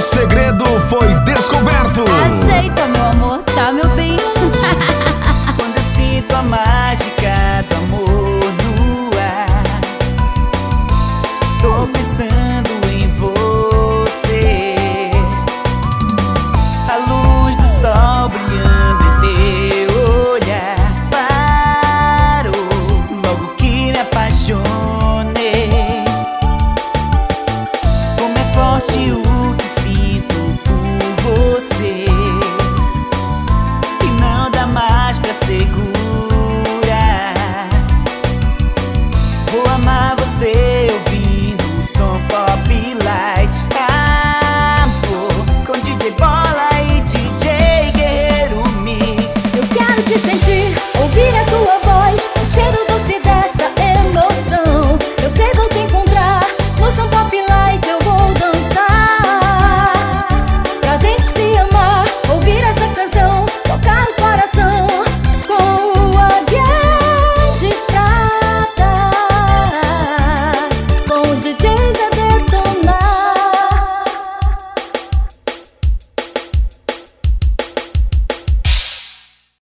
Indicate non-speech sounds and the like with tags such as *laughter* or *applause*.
o segredo foi descoberto. Aceita, meu amor, tá, meu bem? *laughs* Quando eu sinto a mágica do amor no ar, tô pensando.